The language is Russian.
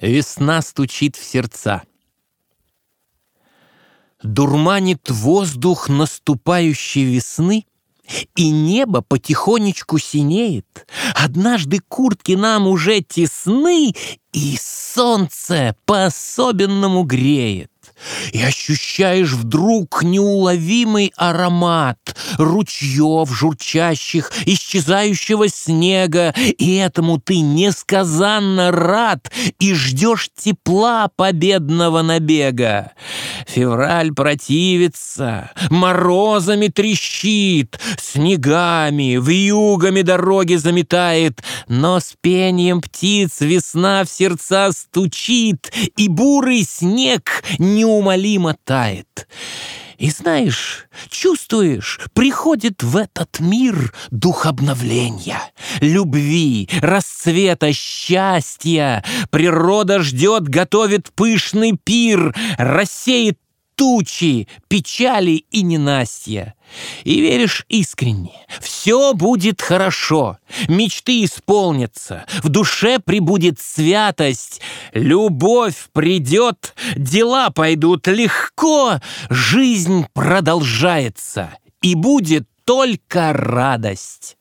Весна стучит в сердца. Дурманит воздух наступающей весны, и небо потихонечку синеет. Однажды куртки нам уже тесны, и солнце по-особенному греет и ощущаешь вдруг неуловимый аромат ручьев журчащих, исчезающего снега, и этому ты несказанно рад и ждешь тепла победного набега. Февраль противится, морозами трещит, снегами, вьюгами дороги заметает, но с пением птиц весна в сердца стучит, и бурый снег не неумолимо тает. И знаешь, чувствуешь, приходит в этот мир дух обновления, любви, расцвета, счастья. Природа ждет, готовит пышный пир, рассеет тучи, печали и ненастья. И веришь искренне, все будет хорошо, мечты исполнятся, в душе прибудет святость, любовь придет, дела пойдут легко, жизнь продолжается, и будет только радость.